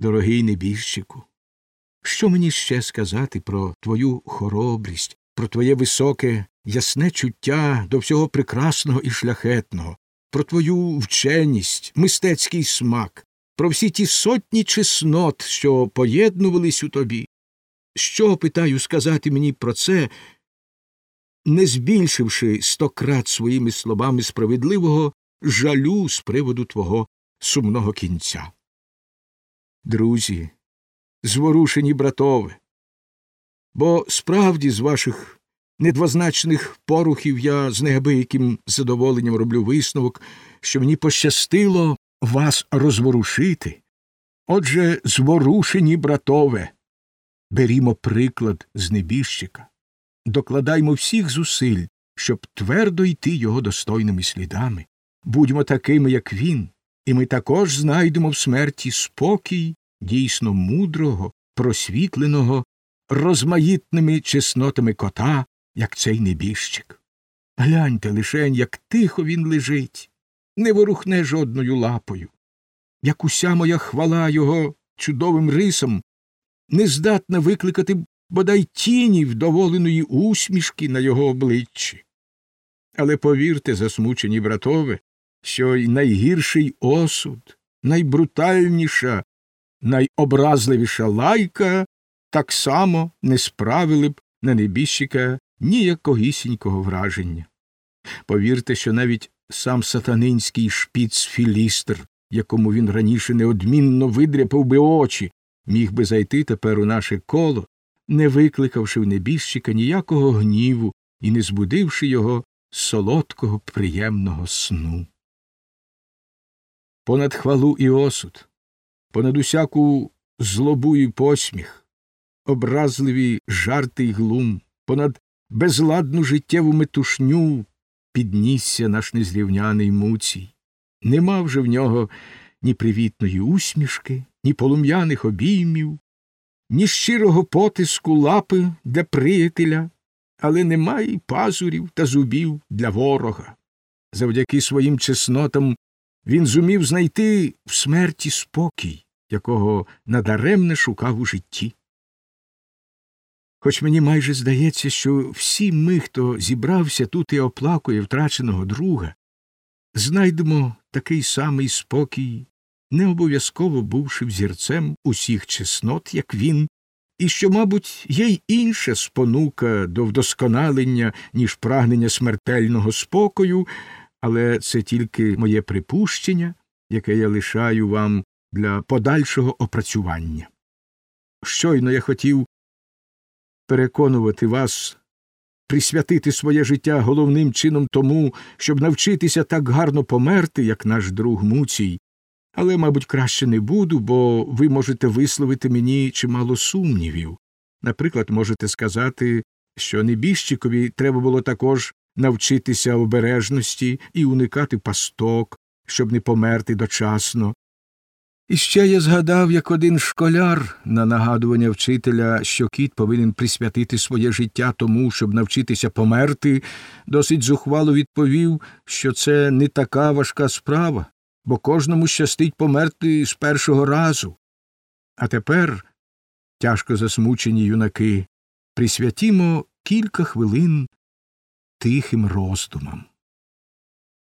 дорогий небіжчику. Що мені ще сказати про твою хоробрість, про твоє високе, ясне чуття до всього прекрасного і шляхетного, про твою вченість, мистецький смак, про всі ті сотні чеснот, що поєднувались у тобі? Що, питаю, сказати мені про це, не збільшивши стократ своїми словами справедливого жалю з приводу твого сумного кінця? Друзі, зворушені братове, бо справді з ваших недвозначних порухів я з неабияким задоволенням роблю висновок, що мені пощастило вас розворушити. Отже, зворушені братове, берімо приклад з небіжчика, докладаймо всіх зусиль, щоб твердо йти його достойними слідами, будьмо такими, як він, і ми також знайдемо в смерті спокій дійсно мудрого, просвітленого, розмаїтними чеснотами кота, як цей небіжчик. Гляньте лишень, як тихо він лежить, не ворухне жодною лапою, як уся моя хвала його чудовим рисом не здатна викликати бодай тіні вдоволеної усмішки на його обличчі. Але повірте, засмучені братове, що й найгірший осуд, найбрутальніша, найобразливіша лайка так само не справили б на небіжчика ніякогісінького враження. Повірте, що навіть сам сатанинський шпіц філістр, якому він раніше неодмінно видряпав би очі, міг би зайти тепер у наше коло, не викликавши в небіжчика ніякого гніву і не збудивши його солодкого приємного сну. Понад хвалу і осуд, понад усяку злобу і посміх, образливі жарти й глум, понад безладну життєву метушню піднісся наш незрівняний муцій. Нема вже в нього ні привітної усмішки, ні полум'яних обіймів, ні щирого потиску лапи для приятеля, але нема й пазурів та зубів для ворога. Завдяки своїм чеснотам він зумів знайти в смерті спокій, якого надаремне шукав у житті. Хоч мені майже здається, що всі ми, хто зібрався тут і оплакує втраченого друга, знайдемо такий самий спокій, не обов'язково бувши взірцем усіх чеснот, як він, і що, мабуть, є й інша спонука до вдосконалення, ніж прагнення смертельного спокою, але це тільки моє припущення, яке я лишаю вам для подальшого опрацювання. Щойно я хотів переконувати вас присвятити своє життя головним чином тому, щоб навчитися так гарно померти, як наш друг Муцій, але, мабуть, краще не буду, бо ви можете висловити мені чимало сумнівів. Наприклад, можете сказати, що небіжчикові треба було також навчитися обережності і уникати пасток, щоб не померти дочасно. І ще я згадав, як один школяр на нагадування вчителя, що кіт повинен присвятити своє життя тому, щоб навчитися померти, досить зухвало відповів, що це не така важка справа, бо кожному щастить померти з першого разу. А тепер, тяжко засмучені юнаки, присвятімо кілька хвилин тихим роздумам.